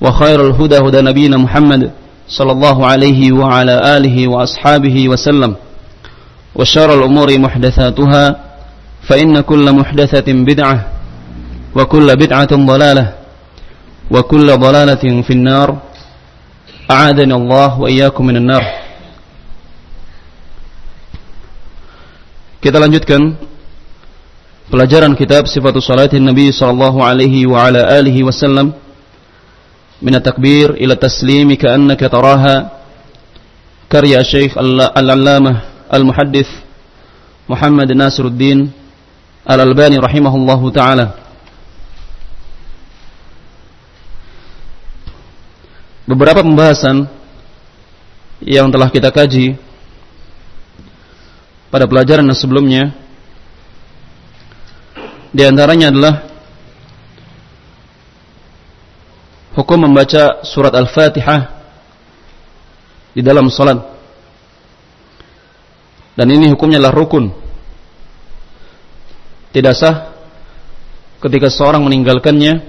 وخير الهدى هدى نبينا محمد صلى الله عليه وعلى آله وأصحابه وسلم. وشر الأمور محدثاتها فإن كل محدثة بدعة وكل بدعة ضلالة وكل ضلالة في النار. أعاذني الله وإياكم من النار. Kita lanjutkan pelajaran kitab Sifatul Salatin Nabi sallallahu alaihi wa ala alihi wasallam. من التكبير إلى التسليم كأنك تراها كريا الشيخ العلامة المحدث محمد ناصر الدين الألباني رحمه الله تعالى Beberapa pembahasan yang telah kita kaji pada pelajaran yang sebelumnya di antaranya adalah hukum membaca surat Al-Fatihah di dalam salat. Dan ini hukumnya adalah rukun. Tidak sah ketika seorang meninggalkannya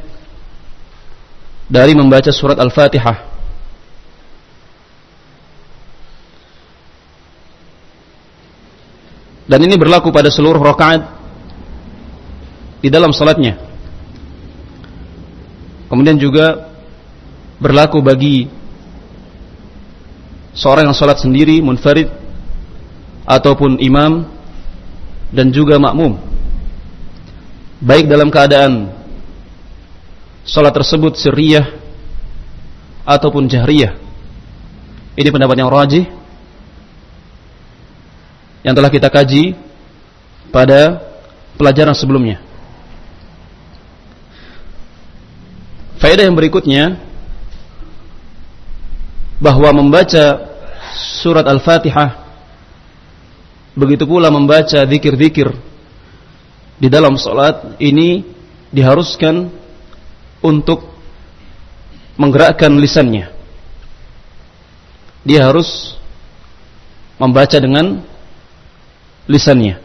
dari membaca surat Al-Fatihah. Dan ini berlaku pada seluruh rakaat di dalam salatnya. Kemudian juga berlaku bagi seorang yang sholat sendiri, munfarid, ataupun imam, dan juga makmum. Baik dalam keadaan sholat tersebut sirriyah ataupun jahriyah. Ini pendapat yang rajih yang telah kita kaji pada pelajaran sebelumnya. Faedah yang berikutnya bahwa membaca surat Al-Fatihah begitu pula membaca zikir-zikir di dalam salat ini diharuskan untuk menggerakkan lisannya. Dia harus membaca dengan lisannya.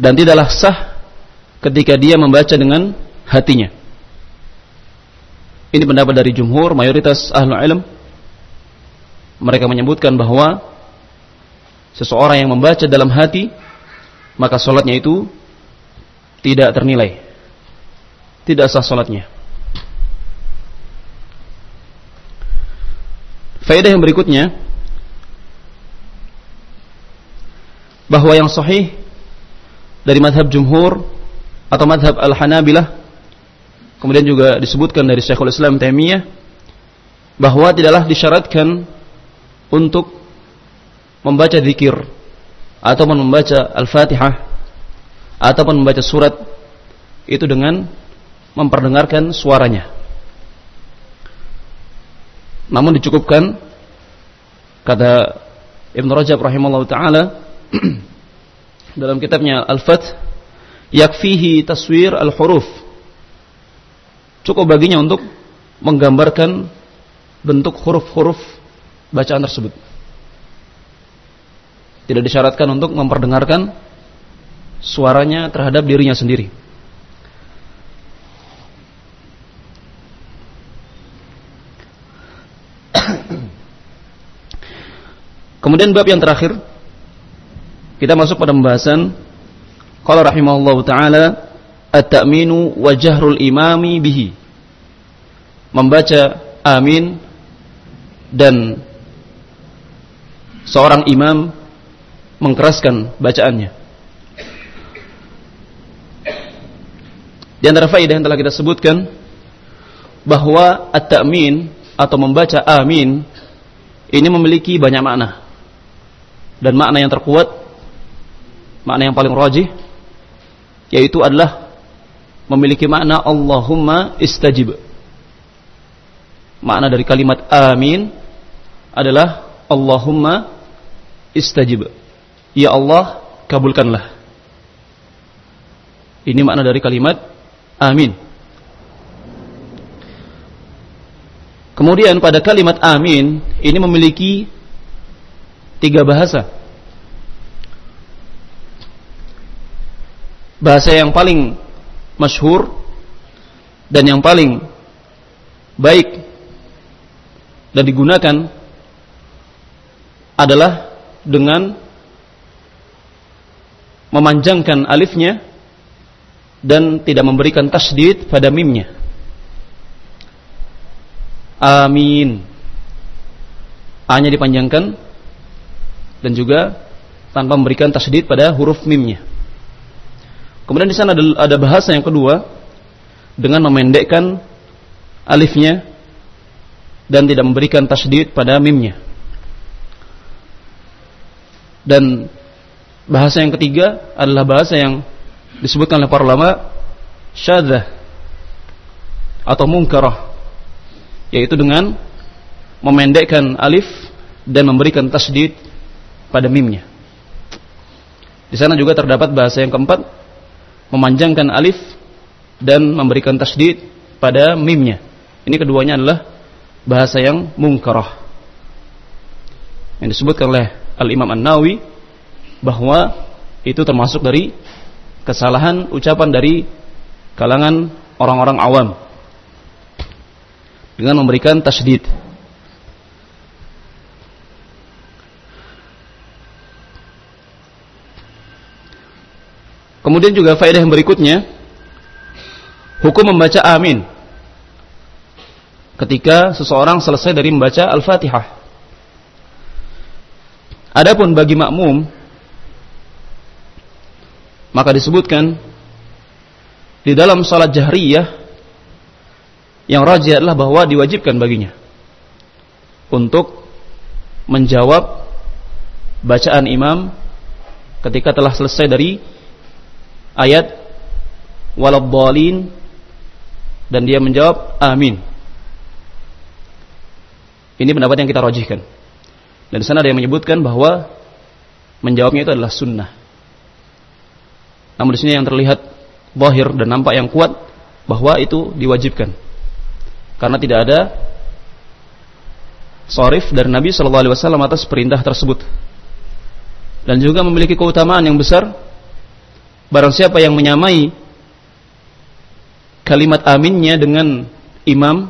Dan tidaklah sah ketika dia membaca dengan hatinya. Ini pendapat dari jumhur, mayoritas ahlu ilm. Mereka menyebutkan bahwa seseorang yang membaca dalam hati, maka sholatnya itu tidak ternilai. Tidak sah sholatnya. Faedah yang berikutnya, bahwa yang sahih dari madhab jumhur atau madhab al-hanabilah Kemudian juga disebutkan dari Syekhul Islam Taimiyah bahwa tidaklah disyaratkan untuk membaca zikir ataupun membaca Al-Fatihah ataupun membaca surat itu dengan memperdengarkan suaranya. Namun dicukupkan kata Ibn Rajab rahimahullah taala dalam kitabnya Al-Fath yakfihi taswir al-huruf cukup baginya untuk menggambarkan bentuk huruf-huruf bacaan tersebut. Tidak disyaratkan untuk memperdengarkan suaranya terhadap dirinya sendiri. Kemudian bab yang terakhir kita masuk pada pembahasan qala rahimahullah taala at-ta'minu wa jahrul imami bihi. Membaca amin dan seorang imam mengkeraskan bacaannya. Di antara faedah yang telah kita sebutkan bahwa at-ta'min atau membaca amin ini memiliki banyak makna. Dan makna yang terkuat, makna yang paling rajih yaitu adalah memiliki makna Allahumma istajib. Makna dari kalimat amin adalah Allahumma istajib. Ya Allah, kabulkanlah. Ini makna dari kalimat amin. Kemudian pada kalimat amin ini memiliki tiga bahasa. Bahasa yang paling masyhur dan yang paling baik dan digunakan adalah dengan memanjangkan alifnya dan tidak memberikan tasdid pada mimnya. Amin. A-nya dipanjangkan dan juga tanpa memberikan tasdid pada huruf mimnya. Kemudian di sana ada, ada bahasa yang kedua dengan memendekkan alifnya dan tidak memberikan tasdid pada mimnya. Dan bahasa yang ketiga adalah bahasa yang disebutkan oleh para ulama syadzah atau munkarah yaitu dengan memendekkan alif dan memberikan tasdid pada mimnya. Di sana juga terdapat bahasa yang keempat memanjangkan alif dan memberikan tasdid pada mimnya. Ini keduanya adalah bahasa yang munkarah. Yang disebutkan oleh Al-Imam An-Nawawi bahwa itu termasuk dari kesalahan ucapan dari kalangan orang-orang awam dengan memberikan tasdid. Kemudian juga faedah yang berikutnya hukum membaca amin ketika seseorang selesai dari membaca Al-Fatihah. Adapun bagi makmum maka disebutkan di dalam salat jahriyah yang rajih adalah bahwa diwajibkan baginya untuk menjawab bacaan imam ketika telah selesai dari ayat waladhdallin dan dia menjawab amin. Ini pendapat yang kita rajihkan. Dan di sana ada yang menyebutkan bahwa menjawabnya itu adalah sunnah. Namun di sini yang terlihat bahir dan nampak yang kuat bahwa itu diwajibkan. Karena tidak ada sorif dari Nabi Shallallahu Alaihi Wasallam atas perintah tersebut. Dan juga memiliki keutamaan yang besar. Barang siapa yang menyamai kalimat aminnya dengan imam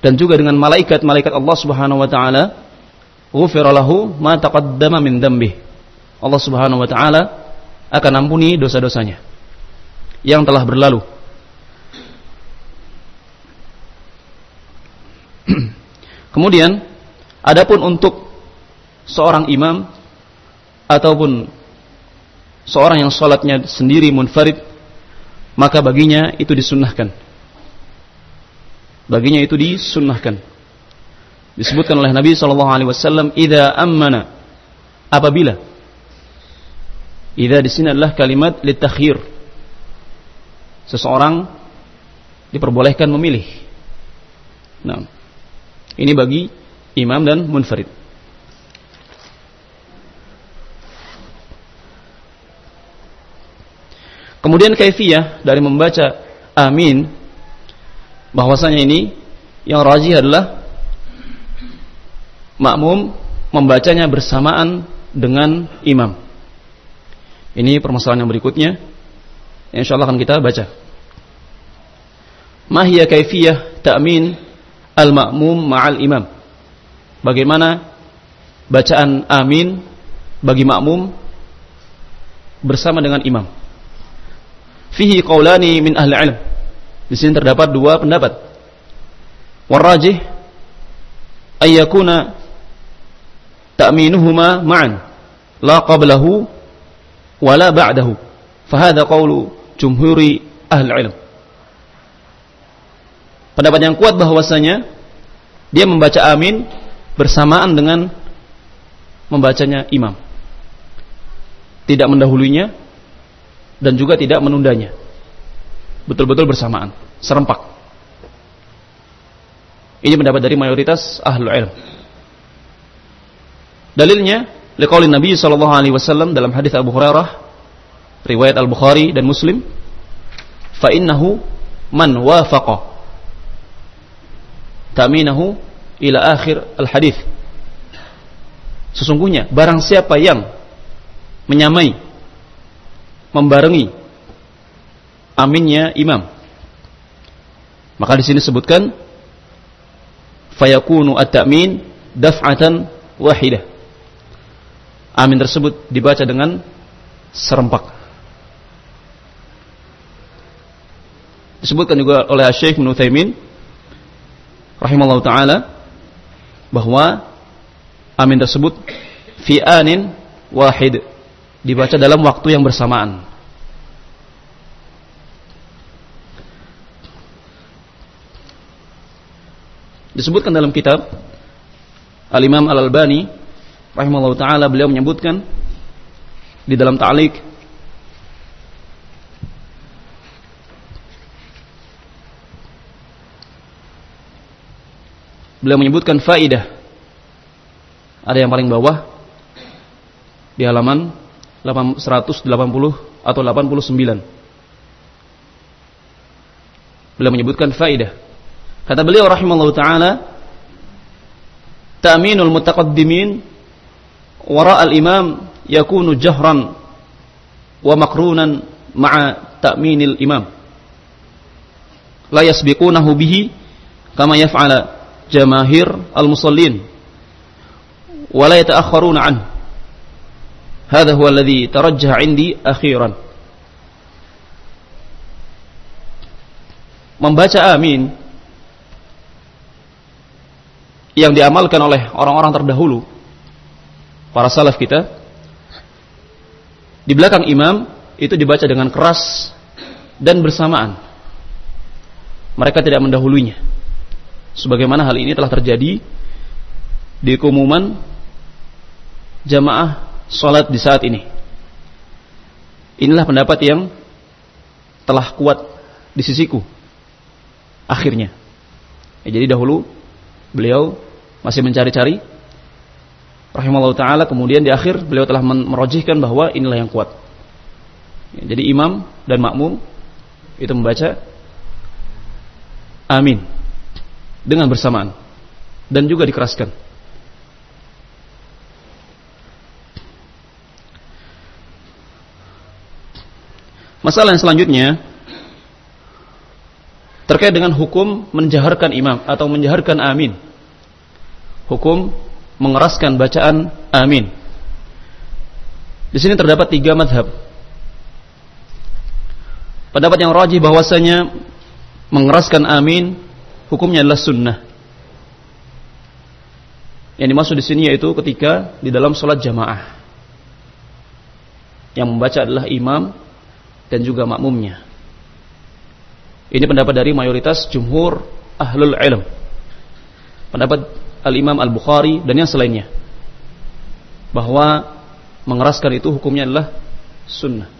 dan juga dengan malaikat-malaikat Allah Subhanahu wa taala, ghufira lahu ma taqaddama min dhanbi. Allah Subhanahu wa taala akan ampuni dosa-dosanya yang telah berlalu. Kemudian, adapun untuk seorang imam ataupun seorang yang sholatnya sendiri munfarid, maka baginya itu disunnahkan. Baginya itu disunnahkan. Disebutkan oleh Nabi Shallallahu Alaihi Wasallam, "Ida ammana apabila Idza di sini adalah kalimat litakhir. Seseorang diperbolehkan memilih. Nah, ini bagi imam dan munfarid. Kemudian kaifiyah dari membaca amin bahwasanya ini yang rajih adalah makmum membacanya bersamaan dengan imam. Ini permasalahan yang berikutnya. Insya Allah akan kita baca. Mahia kaifiyah ta'min al-ma'mum ma'al imam. Bagaimana bacaan amin bagi makmum bersama dengan imam. Fihi qaulani min ahli ilm. Di sini terdapat dua pendapat. Warrajih ayyakuna ta'minuhuma ma'an la qablahu wa la ba'dahu. Fahada qawlu jumhuri ahli ilm. Pendapat yang kuat bahwasanya dia membaca amin bersamaan dengan membacanya imam. Tidak mendahulunya dan juga tidak menundanya. Betul-betul bersamaan, serempak. Ini pendapat dari mayoritas ahlul ilm. Dalilnya liqaulin Nabi sallallahu alaihi wasallam dalam hadis Abu Hurairah riwayat Al-Bukhari dan Muslim fa innahu man wafaqa taminahu ila akhir al-hadis Sesungguhnya barang siapa yang menyamai membarengi aminnya imam. Maka di sini sebutkan fayakunu at-ta'min daf'atan wahidah. Amin tersebut dibaca dengan serempak. Disebutkan juga oleh Syekh Ibnu Utsaimin rahimallahu taala bahwa amin tersebut fi anin wahid. Dibaca dalam waktu yang bersamaan. Disebutkan dalam kitab Al-Imam Al-Albani rahimahullah taala beliau menyebutkan di dalam ta'liq beliau menyebutkan faidah ada yang paling bawah di halaman 180 atau 89. Beliau menyebutkan faidah. Kata beliau rahimallahu taala, ta'minul mutaqaddimin wara al-imam yakunu jahran wa makrunan ma'a ta'minil imam. La yasbiqunahu bihi kama yaf'ala jamahir al-musallin ولا يتأخرون عنه هذا هو الذي ترجح عندي أخيرا membaca amin yang diamalkan oleh orang-orang terdahulu para salaf kita di belakang imam itu dibaca dengan keras dan bersamaan mereka tidak mendahulunya sebagaimana hal ini telah terjadi di keumuman jamaah sholat di saat ini. Inilah pendapat yang telah kuat di sisiku. Akhirnya. Ya, jadi dahulu beliau masih mencari-cari rahimahullah taala kemudian di akhir beliau telah merojihkan bahwa inilah yang kuat. Ya, jadi imam dan makmum itu membaca amin dengan bersamaan dan juga dikeraskan. Masalah yang selanjutnya terkait dengan hukum menjaharkan imam atau menjaharkan amin. Hukum mengeraskan bacaan amin. Di sini terdapat tiga madhab. Pendapat yang rajih bahwasanya mengeraskan amin hukumnya adalah sunnah. Yang dimaksud di sini yaitu ketika di dalam sholat jamaah. Yang membaca adalah imam dan juga makmumnya. Ini pendapat dari mayoritas jumhur ahlul ilm. Pendapat Al-Imam Al-Bukhari dan yang selainnya. Bahwa mengeraskan itu hukumnya adalah sunnah.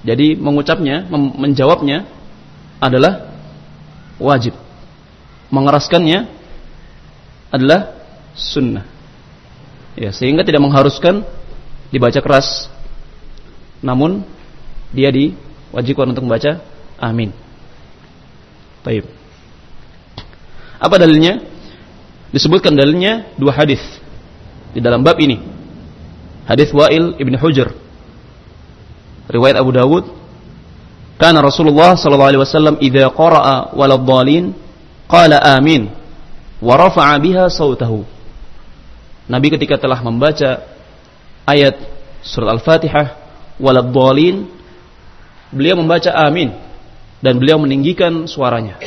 Jadi mengucapnya, menjawabnya adalah wajib. Mengeraskannya adalah sunnah. Ya, sehingga tidak mengharuskan dibaca keras namun dia diwajibkan untuk membaca amin. Baik. Apa dalilnya? Disebutkan dalilnya dua hadis di dalam bab ini. Hadis Wa'il ibn Hujr. Riwayat Abu Dawud. Karena Rasulullah sallallahu alaihi wasallam idza qara'a walad dhalin qala amin wa rafa'a biha sautahu. Nabi ketika telah membaca ayat surat Al-Fatihah walad dhalin beliau membaca amin dan beliau meninggikan suaranya.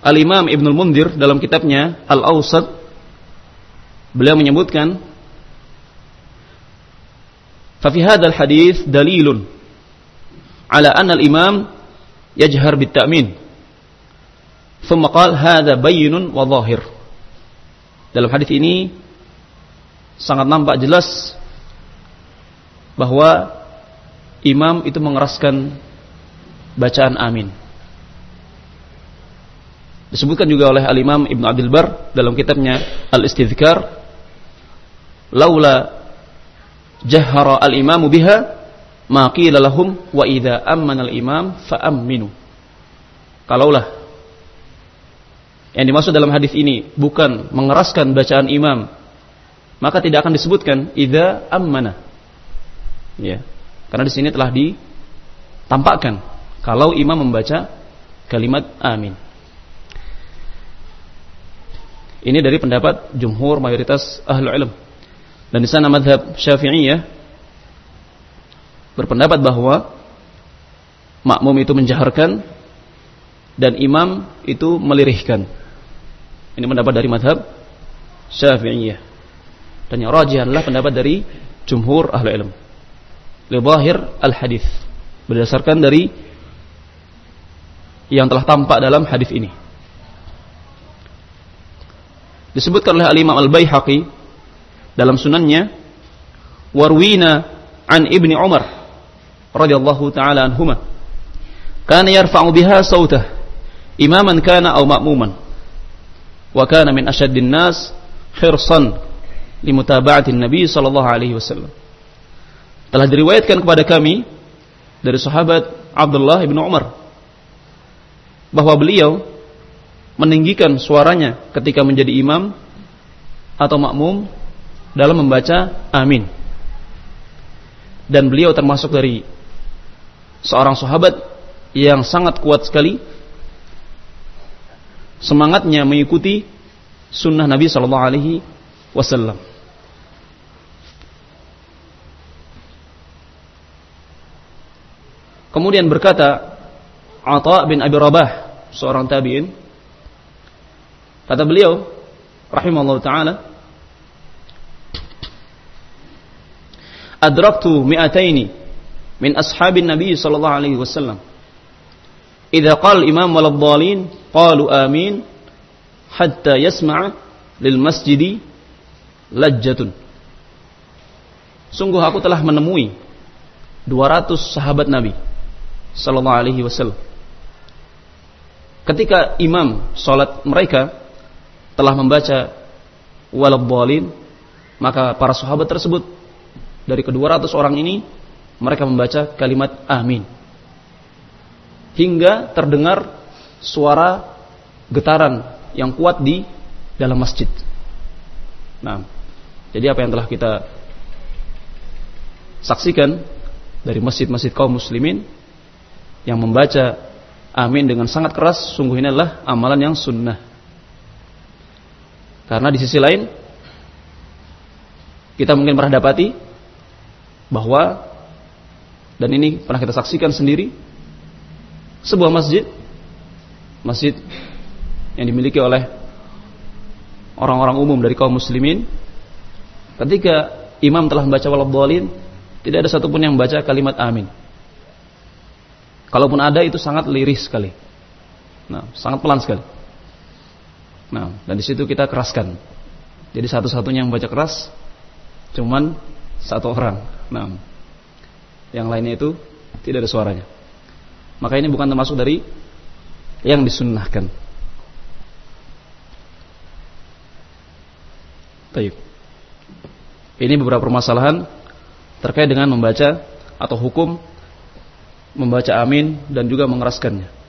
Al-Imam Ibnul Mundir dalam kitabnya Al-Awsat beliau menyebutkan Fafi hadal hadis dalilun ala anna al-imam yajhar bitta'min. Thumma qal hadha bayinun wa zahir. Dalam hadis ini sangat nampak jelas bahwa imam itu mengeraskan bacaan amin. Disebutkan juga oleh Al-Imam Ibn Abdul Bar dalam kitabnya Al-Istidhkar. Laula jahara al-imamu biha ma qila lahum wa idza ammana al-imam fa amminu. Kalaulah yang dimaksud dalam hadis ini bukan mengeraskan bacaan imam, maka tidak akan disebutkan idza ammana. Ya. Karena di sini telah ditampakkan kalau imam membaca kalimat amin. Ini dari pendapat jumhur mayoritas ahlu ilm. Dan di sana madhab syafi'iyah berpendapat bahwa makmum itu menjaharkan dan imam itu melirihkan. Ini pendapat dari madhab syafi'iyah. Dan yang rajih adalah pendapat dari jumhur ahlu ilm. Libahir al-hadith. Berdasarkan dari yang telah tampak dalam hadis ini disebutkan oleh Al-Imam Al-Baihaqi dalam sunannya warwina an Ibni Umar radhiyallahu taala anhuma kana yarfa'u biha sautah imaman kana aw ma'muman wa kana min ashaddin nas hirsan limutaba'ati Nabi sallallahu alaihi wasallam. Telah diriwayatkan kepada kami dari sahabat Abdullah bin Umar bahwa beliau meninggikan suaranya ketika menjadi imam atau makmum dalam membaca amin. Dan beliau termasuk dari seorang sahabat yang sangat kuat sekali semangatnya mengikuti sunnah Nabi Shallallahu Alaihi Wasallam. Kemudian berkata Atha bin Abi Rabah, seorang tabi'in, Kata beliau, rahimahullah taala, adraktu mi'ataini min ashabin Nabi sallallahu alaihi wasallam. Idza qala imam wal dhalin qalu amin hatta yasma'a lil masjidi lajjatun. Sungguh aku telah menemui 200 sahabat Nabi sallallahu alaihi wasallam. Ketika imam salat mereka telah membaca walabbalin maka para sahabat tersebut dari kedua ratus orang ini mereka membaca kalimat amin hingga terdengar suara getaran yang kuat di dalam masjid. Nah, jadi apa yang telah kita saksikan dari masjid-masjid kaum muslimin yang membaca amin dengan sangat keras, sungguh ini adalah amalan yang sunnah. Karena di sisi lain kita mungkin pernah dapati bahwa dan ini pernah kita saksikan sendiri sebuah masjid masjid yang dimiliki oleh orang-orang umum dari kaum muslimin ketika imam telah membaca waladhdallin tidak ada satupun yang membaca kalimat amin. Kalaupun ada itu sangat liris sekali. Nah sangat pelan sekali Nah, dan di situ kita keraskan. Jadi satu-satunya yang baca keras cuman satu orang. Nah, yang lainnya itu tidak ada suaranya. Maka ini bukan termasuk dari yang disunnahkan. Baik. Ini beberapa permasalahan terkait dengan membaca atau hukum membaca amin dan juga mengeraskannya.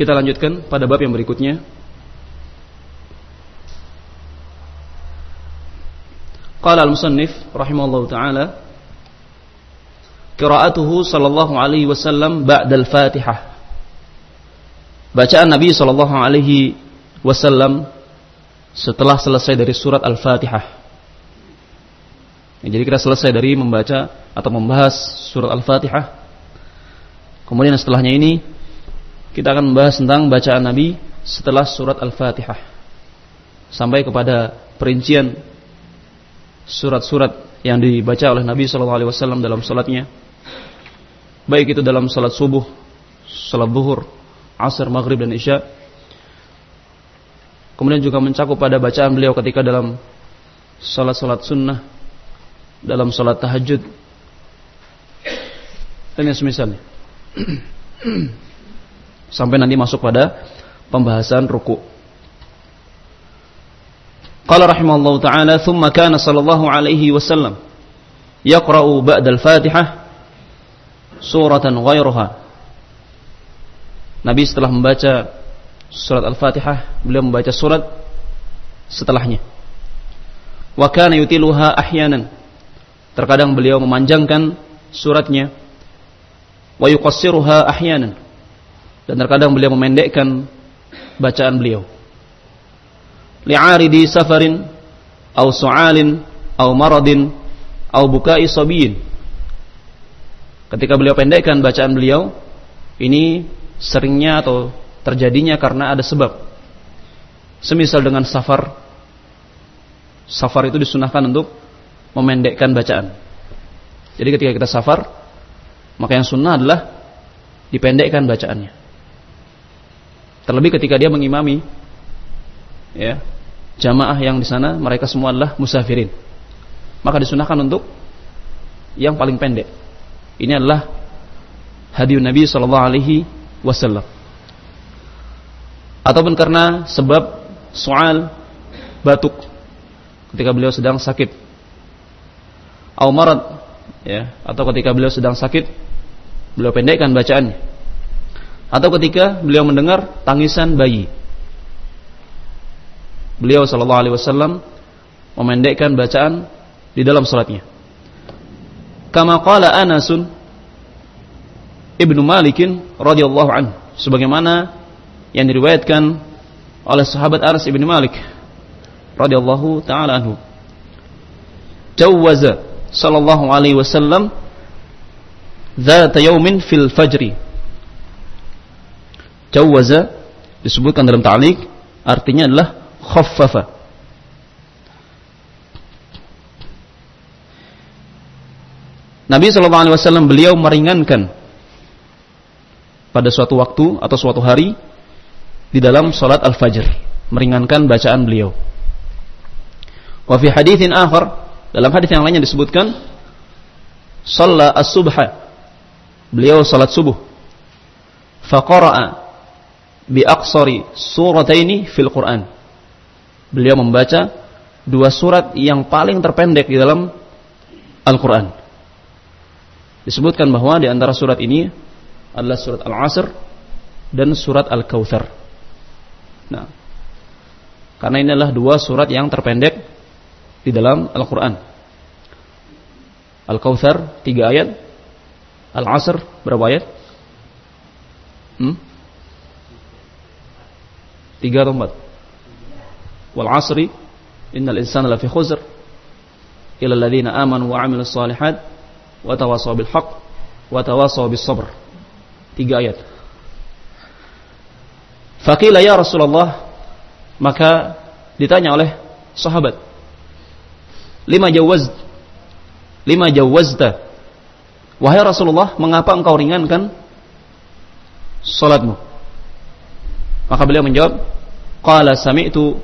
Kita lanjutkan pada bab yang berikutnya. Qala al-musannif rahimahullahu taala qira'atuhu sallallahu alaihi wasallam ba'da al-Fatihah. Bacaan Nabi sallallahu alaihi wasallam setelah selesai dari surat Al-Fatihah. Ya, jadi kita selesai dari membaca atau membahas surat Al-Fatihah. Kemudian setelahnya ini kita akan membahas tentang bacaan Nabi setelah surat Al-Fatihah. Sampai kepada perincian surat-surat yang dibaca oleh Nabi SAW dalam salatnya. Baik itu dalam salat subuh, salat zuhur, asar, maghrib dan isya Kemudian juga mencakup pada bacaan beliau ketika dalam salat-salat sunnah, dalam salat tahajud, dan yang semisalnya. Sampai nanti masuk pada pembahasan ruku. Qala rahimallahu taala thumma kana sallallahu alaihi wasallam yaqra'u ba'da al-Fatihah suratan ghayraha. Nabi setelah membaca surat Al-Fatihah, beliau membaca surat setelahnya. Wa kana yutiluha ahyanan. Terkadang beliau memanjangkan suratnya. Wa yuqassiruha ahyanan. Dan terkadang beliau memendekkan bacaan beliau. Li'aridi safarin au su'alin au maradin au bukai sabiyin. Ketika beliau pendekkan bacaan beliau, ini seringnya atau terjadinya karena ada sebab. Semisal dengan safar, safar itu disunahkan untuk memendekkan bacaan. Jadi ketika kita safar, maka yang sunnah adalah dipendekkan bacaannya. Terlebih ketika dia mengimami ya, jamaah yang di sana mereka semua adalah musafirin. Maka disunahkan untuk yang paling pendek. Ini adalah hadis Nabi sallallahu alaihi wasallam ataupun karena sebab soal batuk ketika beliau sedang sakit au marad ya atau ketika beliau sedang sakit beliau pendekkan bacaannya atau ketika beliau mendengar tangisan bayi beliau sallallahu alaihi wasallam memendekkan bacaan di dalam salatnya kama qala Anasun Ibnu Malikin radhiyallahu anhu sebagaimana yang diriwayatkan oleh sahabat Anas bin Malik radhiyallahu taala anhu. Jawaza sallallahu alaihi wasallam dzata yaumin fil fajri. Jawaza disebutkan dalam ta'liq artinya adalah khaffafa. Nabi sallallahu alaihi wasallam beliau meringankan pada suatu waktu atau suatu hari di dalam salat al-fajr, meringankan bacaan beliau. Wa fi haditsin akhar, dalam hadis yang lainnya disebutkan shalla as-subha. Beliau salat subuh. Faqara'a bi aqsari surataini fil Qur'an. Beliau membaca dua surat yang paling terpendek di dalam Al-Qur'an. Disebutkan bahwa di antara surat ini adalah surat Al-Asr dan surat Al-Kautsar. Nah, karena ini adalah dua surat yang terpendek di dalam Al-Quran. Al-Kawthar, tiga ayat. Al-Asr, berapa ayat? Hmm? Tiga atau empat? Wal-Asri, innal insana lafi khuzr. Ila alladhina amanu wa amilu salihat. Wa tawasaw bil haq. Wa tawasaw bil sabr. Tiga ayat. Fakila ya Rasulullah maka ditanya oleh sahabat lima jawaz lima jawazta wahai Rasulullah mengapa engkau ringankan salatmu maka beliau menjawab qala sami'tu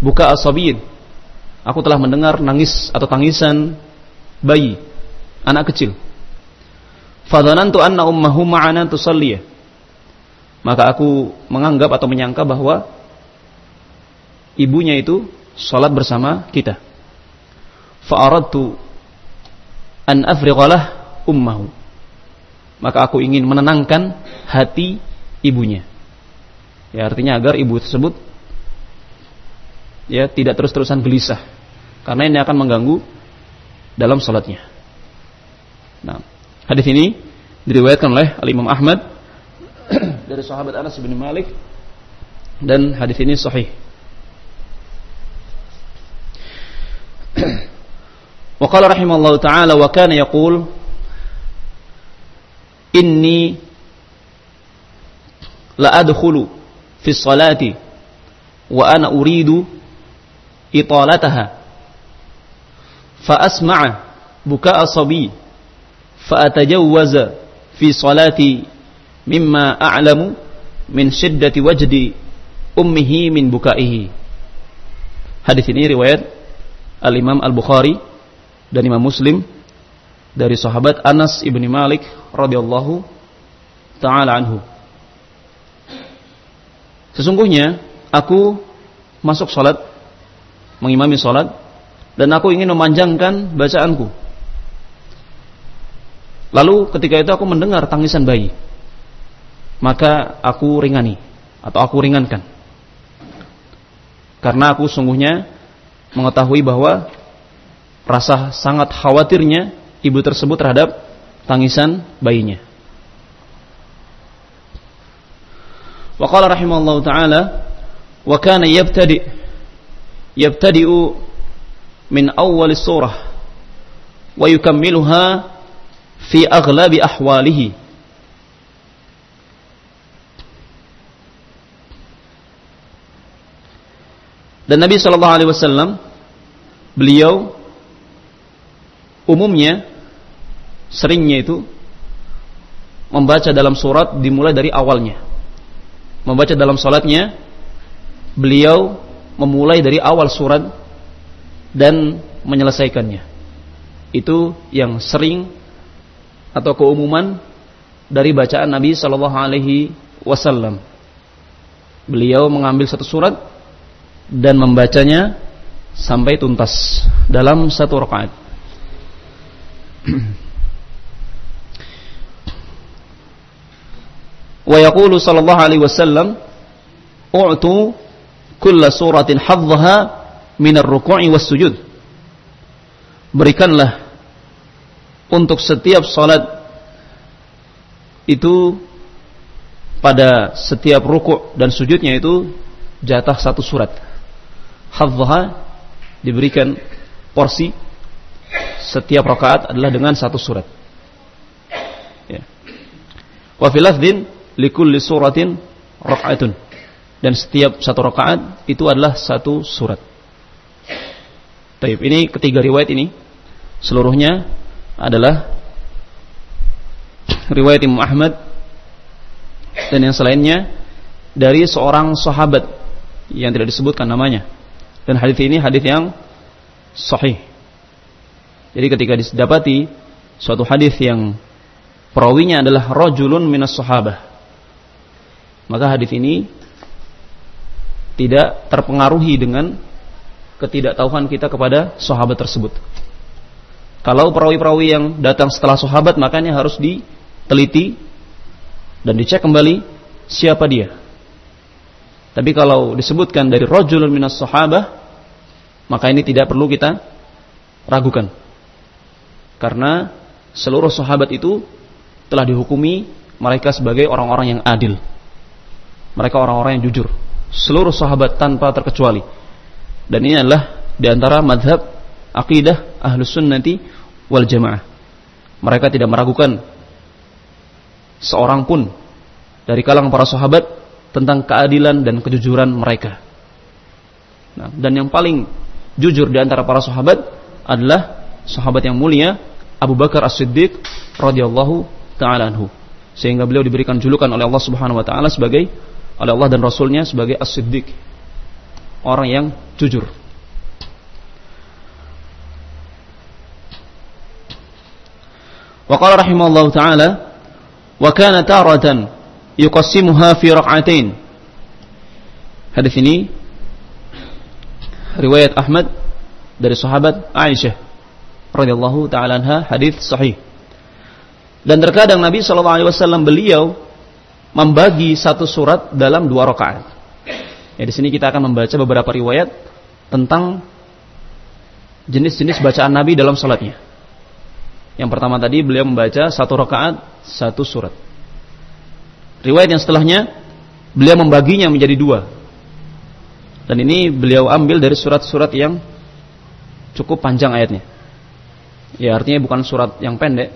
buka asabiyin aku telah mendengar nangis atau tangisan bayi anak kecil fadanantu anna ummahu ma'ana tusalliyah maka aku menganggap atau menyangka bahwa ibunya itu sholat bersama kita. Fa'aradtu an afriqalah ummahu. Maka aku ingin menenangkan hati ibunya. Ya artinya agar ibu tersebut ya tidak terus-terusan gelisah karena ini akan mengganggu dalam sholatnya. Nah, hadis ini diriwayatkan oleh Al Imam Ahmad dari sahabat Anas bin Malik dan hadis ini sahih. wa qala rahimallahu taala wa kana yaqul inni la في الصلاة وأنا أريد إطالتها فأسمع بكاء صبي فأتجوز في صلاتي مما أعلم من شدة وجد أمه من بكائه Hadis ini riwayat Al-Imam Al-Bukhari dan Imam Muslim dari sahabat Anas ibni Malik radhiyallahu taala anhu. Sesungguhnya aku masuk salat mengimami salat dan aku ingin memanjangkan bacaanku. Lalu ketika itu aku mendengar tangisan bayi. Maka aku ringani atau aku ringankan karena aku sungguhnya mengetahui bahwa rasa sangat khawatirnya ibu tersebut terhadap tangisan bayinya. Wa qala rahimallahu taala wa kana yabtadi yabtadi'u min awwal surah wa yukammiluha fi aghlabi ahwalihi Dan Nabi Shallallahu Alaihi Wasallam beliau umumnya seringnya itu membaca dalam surat dimulai dari awalnya. Membaca dalam salatnya beliau memulai dari awal surat dan menyelesaikannya. Itu yang sering atau keumuman dari bacaan Nabi Shallallahu Alaihi Wasallam. Beliau mengambil satu surat dan membacanya sampai tuntas dalam satu rakaat. Wa yaqulu sallallahu alaihi wasallam u'tu kulla suratin hadzaha min ar-ruku'i was sujud. Berikanlah untuk setiap salat itu pada setiap rukuk dan sujudnya itu jatah satu surat hadzaha diberikan porsi setiap rakaat adalah dengan satu surat. Ya. Wa fil lafdin likulli suratin rakaatun. Dan setiap satu rakaat itu adalah satu surat. Taib. Ini ketiga riwayat ini seluruhnya adalah riwayat Imam Ahmad dan yang selainnya dari seorang sahabat yang tidak disebutkan namanya dan hadis ini hadis yang sahih. Jadi ketika didapati suatu hadis yang perawinya adalah rajulun minas sahabah. Maka hadis ini tidak terpengaruhi dengan ketidaktahuan kita kepada sahabat tersebut. Kalau perawi-perawi yang datang setelah sahabat makanya harus diteliti dan dicek kembali siapa dia. Tapi kalau disebutkan dari rajulun minas sahabah, maka ini tidak perlu kita ragukan. Karena seluruh sahabat itu telah dihukumi mereka sebagai orang-orang yang adil. Mereka orang-orang yang jujur. Seluruh sahabat tanpa terkecuali. Dan ini adalah di antara madhab akidah ahlus sunnati wal jamaah. Mereka tidak meragukan seorang pun dari kalangan para sahabat tentang keadilan dan kejujuran mereka. Nah, dan yang paling jujur di antara para sahabat adalah sahabat yang mulia Abu Bakar As-Siddiq radhiyallahu taala anhu. Sehingga beliau diberikan julukan oleh Allah Subhanahu wa taala sebagai oleh Allah dan Rasulnya sebagai As-Siddiq. Orang yang jujur. Wa qala rahimallahu taala wa kana taratan yuqassimuha fi rak'atain. Hadis ini riwayat Ahmad dari sahabat Aisyah radhiyallahu taala anha hadis sahih. Dan terkadang Nabi sallallahu alaihi wasallam beliau membagi satu surat dalam dua rakaat. Ya, di sini kita akan membaca beberapa riwayat tentang jenis-jenis bacaan Nabi dalam salatnya. Yang pertama tadi beliau membaca satu rakaat satu surat. Riwayat yang setelahnya beliau membaginya menjadi dua. Dan ini beliau ambil dari surat-surat yang cukup panjang ayatnya. Ya artinya bukan surat yang pendek.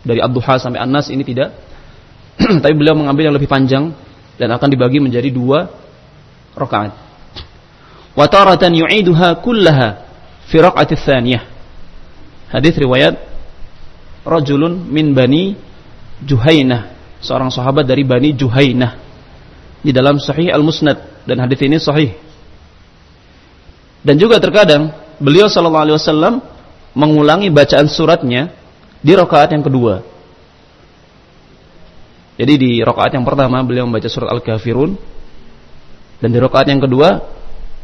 Dari Abduha sampai An-Nas ini tidak. Tapi beliau mengambil yang lebih panjang dan akan dibagi menjadi dua rakaat. Wa taratan yu'iduha kullaha fi raq'ati tsaniyah. Hadis riwayat rajulun min Bani Juhainah, seorang sahabat dari Bani Juhainah. Di dalam Sahih Al-Musnad dan hadis ini sahih. Dan juga terkadang beliau sallallahu alaihi wasallam mengulangi bacaan suratnya di rakaat yang kedua. Jadi di rakaat yang pertama beliau membaca surat Al-Kafirun dan di rakaat yang kedua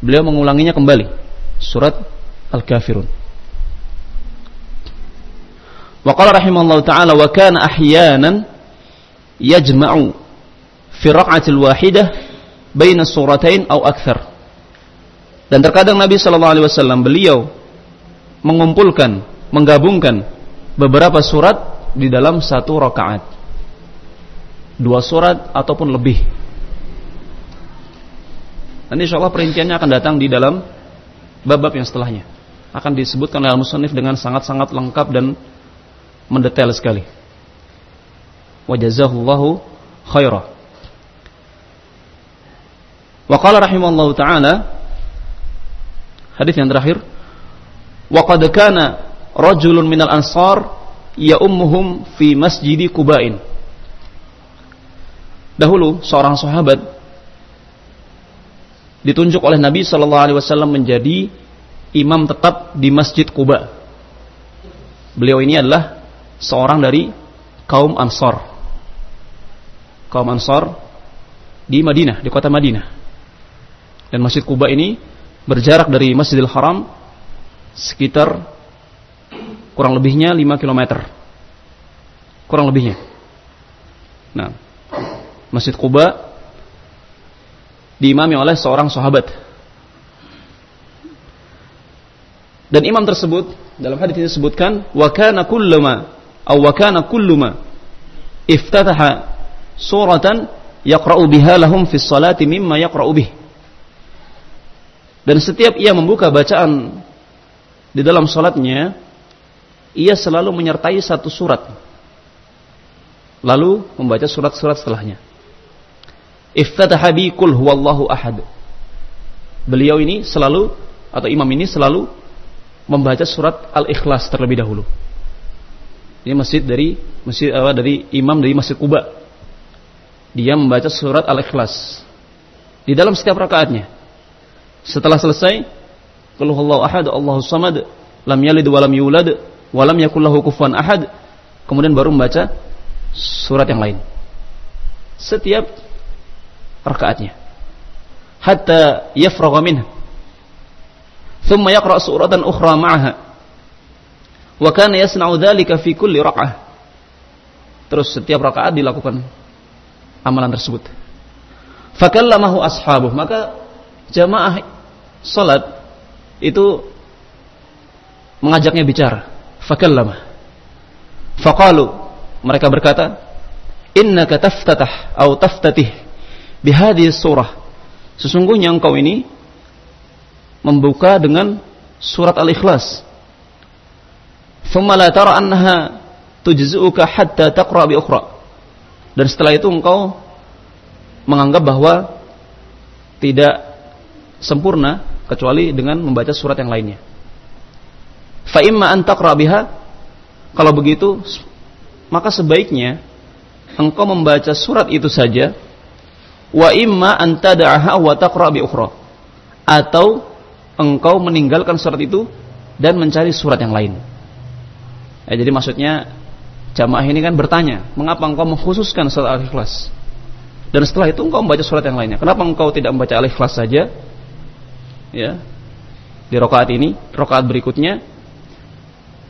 beliau mengulanginya kembali surat Al-Kafirun. Wa qala rahimallahu taala wa kana ahyanan yajma'u fi raq'atil wahidah baina suratain aw akthar. Dan terkadang Nabi sallallahu alaihi wasallam beliau mengumpulkan, menggabungkan beberapa surat di dalam satu rakaat. Dua surat ataupun lebih. Nanti insya Allah perinciannya akan datang di dalam bab-bab yang setelahnya. Akan disebutkan oleh al-musannif dengan sangat-sangat lengkap dan mendetail sekali. Wajazahullahu khairah. Wa qala taala hadis yang terakhir wa qad kana rajulun minal ansar ya ummuhum fi masjidi Kuba'in. Dahulu seorang sahabat ditunjuk oleh Nabi sallallahu alaihi wasallam menjadi imam tetap di Masjid Kuba. Beliau ini adalah seorang dari kaum Ansor. Kaum Ansor di Madinah, di kota Madinah. Dan Masjid Kuba ini berjarak dari Masjidil Haram sekitar kurang lebihnya 5 km. Kurang lebihnya. Nah, Masjid Kuba diimami oleh seorang sahabat. Dan imam tersebut dalam hadis ini disebutkan wa kana kullama aw wa kana kulluma iftataha suratan yaqra'u biha lahum fi sholati mimma yaqra'u bih. Dan setiap ia membuka bacaan di dalam salatnya ia selalu menyertai satu surat. Lalu membaca surat-surat setelahnya. Iftataha bi kul huwallahu ahad. Beliau ini selalu atau imam ini selalu membaca surat Al-Ikhlas terlebih dahulu. Ini masjid dari masjid uh, dari imam dari Masjid Kuba. Dia membaca surat Al-Ikhlas di dalam setiap rakaatnya. Setelah selesai, qul huwallahu ahad, Allahu samad, lam yalid wa lam yulad walam yakullahu kufuwan ahad kemudian baru membaca surat yang lain setiap rakaatnya. Hatta yafragha minha. Thumma yaqra suratan ukhra ma'aha. Wa kana yasna'u dhalika fi kulli rak'ah. Terus setiap rakaat dilakukan amalan tersebut. Fakallamahu ashabuh. Maka jamaah salat itu mengajaknya bicara. Fakallama faqalu. Mereka berkata innaka taftatah atau taftatih bihadhihi surah. Sesungguhnya engkau ini membuka dengan surat al-ikhlas. La tara annaha hatta taqra bi ukhra. Dan setelah itu engkau menganggap bahwa tidak sempurna kecuali dengan membaca surat yang lainnya. Fa imma an taqra biha. Kalau begitu maka sebaiknya engkau membaca surat itu saja wa imma an tad'aha wa taqra bi ukhra atau engkau meninggalkan surat itu dan mencari surat yang lain. Ya, jadi maksudnya jamaah ini kan bertanya, mengapa engkau mengkhususkan surat Al-Ikhlas? Dan setelah itu engkau membaca surat yang lainnya. Kenapa engkau tidak membaca Al-Ikhlas saja? Ya. Di rakaat ini, rakaat berikutnya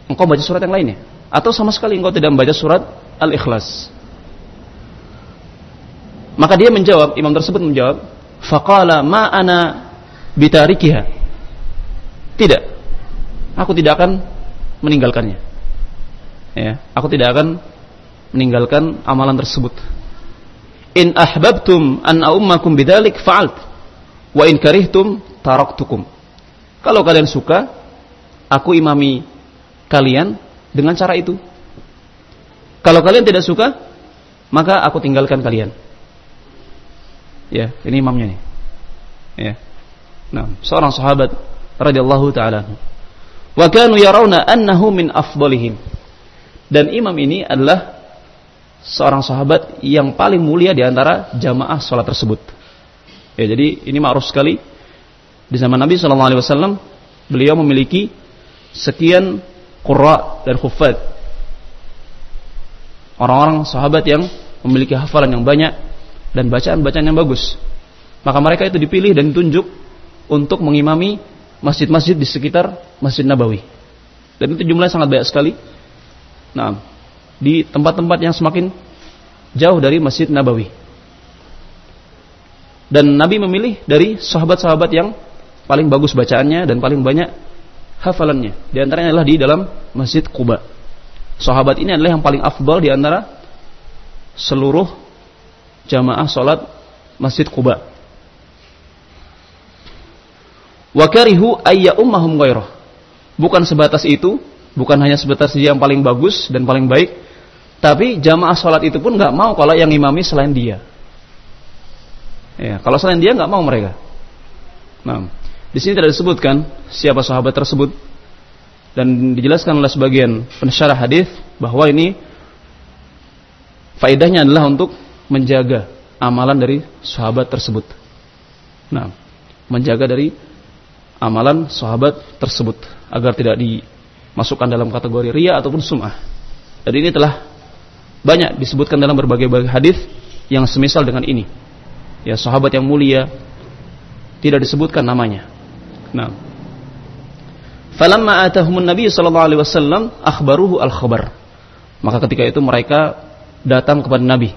engkau baca surat yang lainnya atau sama sekali engkau tidak membaca surat Al-Ikhlas. Maka dia menjawab, imam tersebut menjawab, faqala ma ana bitarikiha. Tidak. Aku tidak akan meninggalkannya. Ya, aku tidak akan meninggalkan amalan tersebut. In ahbabtum an ummakum bidzalik fa'alt wa in karihtum taraktukum. Kalau kalian suka, aku imami kalian dengan cara itu. Kalau kalian tidak suka, maka aku tinggalkan kalian. Ya, ini imamnya nih. Ya. Nah, seorang sahabat radhiyallahu taala. Wa kanu yarawna annahu min afdalihim. Dan imam ini adalah seorang sahabat yang paling mulia di antara jamaah salat tersebut. Ya, jadi ini ma'ruf sekali. Di zaman Nabi sallallahu alaihi wasallam beliau memiliki sekian qurra dan khuffat. Orang-orang sahabat yang memiliki hafalan yang banyak dan bacaan-bacaan yang bagus. Maka mereka itu dipilih dan ditunjuk untuk mengimami masjid-masjid di sekitar Masjid Nabawi. Dan itu jumlahnya sangat banyak sekali. Nah, di tempat-tempat yang semakin jauh dari Masjid Nabawi. Dan Nabi memilih dari sahabat-sahabat yang paling bagus bacaannya dan paling banyak hafalannya. Di antaranya adalah di dalam Masjid Kuba. Sahabat ini adalah yang paling afdal di antara seluruh jamaah salat Masjid Quba. Wa karihu ayya ummahum ghairah. Bukan sebatas itu, bukan hanya sebatas dia yang paling bagus dan paling baik, tapi jamaah salat itu pun nggak mau kalau yang imami selain dia. Ya, kalau selain dia nggak mau mereka. Nah, di sini tidak disebutkan siapa sahabat tersebut dan dijelaskan oleh sebagian pensyarah hadis bahwa ini faedahnya adalah untuk menjaga amalan dari sahabat tersebut. Nah, menjaga dari amalan sahabat tersebut agar tidak dimasukkan dalam kategori ria ataupun sum'ah. Dan ini telah banyak disebutkan dalam berbagai bagai hadis yang semisal dengan ini. Ya, sahabat yang mulia tidak disebutkan namanya. Nah, falamma atahumun nabi sallallahu alaihi wasallam akhbaruhu al-khabar. Maka ketika itu mereka datang kepada Nabi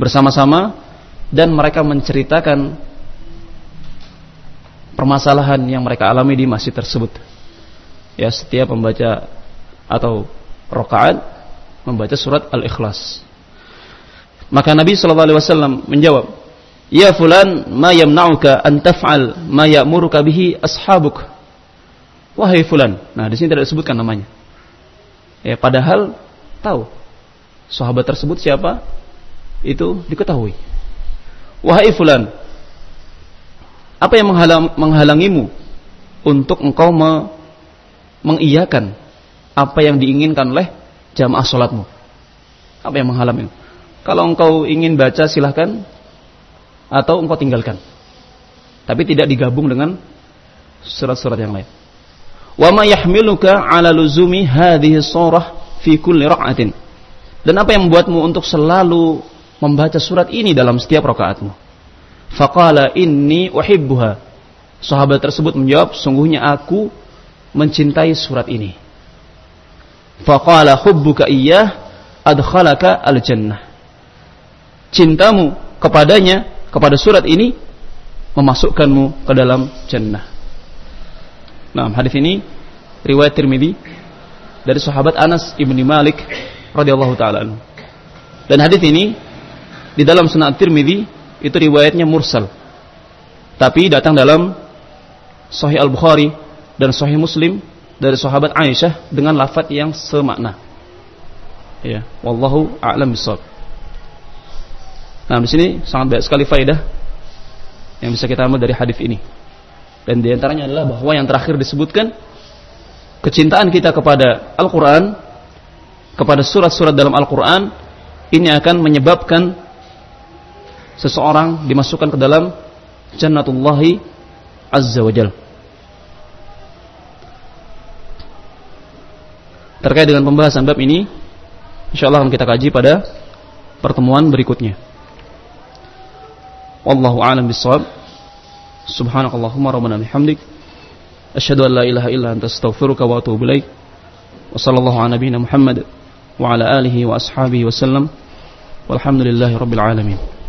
bersama-sama dan mereka menceritakan permasalahan yang mereka alami di masjid tersebut. Ya, setiap membaca atau rokaat membaca surat Al-Ikhlas. Maka Nabi sallallahu alaihi wasallam menjawab, "Ya fulan, ma yamna'uka an taf'al ma ya'muruka bihi ashabuk?" Wahai fulan. Nah, di sini tidak disebutkan namanya. Ya, padahal tahu sahabat tersebut siapa? Itu diketahui. Wahai fulan, apa yang menghalang, menghalangimu untuk engkau me, mengiyakan apa yang diinginkan oleh jamaah sholatmu? Apa yang menghalangimu? Kalau engkau ingin baca silahkan atau engkau tinggalkan. Tapi tidak digabung dengan surat-surat yang lain. Wa ma yahmiluka ala luzumi hadhihi surah fi kulli ra'atin. Dan apa yang membuatmu untuk selalu membaca surat ini dalam setiap rakaatmu. Faqala inni uhibbuha. Sahabat tersebut menjawab, sungguhnya aku mencintai surat ini. Faqala hubbuka iyyah adkhalaka al-jannah. Cintamu kepadanya, kepada surat ini memasukkanmu ke dalam jannah. Nah, hadis ini riwayat Tirmidzi dari sahabat Anas ibni Malik radhiyallahu taala Dan hadis ini di dalam Sunan Tirmidzi itu riwayatnya mursal. Tapi datang dalam Sahih Al-Bukhari dan Sahih Muslim dari sahabat Aisyah dengan lafaz yang semakna. Ya, wallahu a'lam bishawab. Nah, di sini sangat banyak sekali faedah yang bisa kita ambil dari hadis ini. Dan di antaranya adalah bahwa yang terakhir disebutkan kecintaan kita kepada Al-Qur'an kepada surat-surat dalam Al-Qur'an ini akan menyebabkan seseorang dimasukkan ke dalam jannatullahi azza wajal. Terkait dengan pembahasan bab ini, insyaallah akan kita kaji pada pertemuan berikutnya. Wallahu a'lam bishawab. Subhanakallahumma rabbana bihamdik asyhadu an la ilaha illa anta astaghfiruka wa atubu ilaik. Wa sallallahu ala nabiyyina Muhammad wa ala alihi wa ashabihi wasallam. Walhamdulillahi rabbil alamin.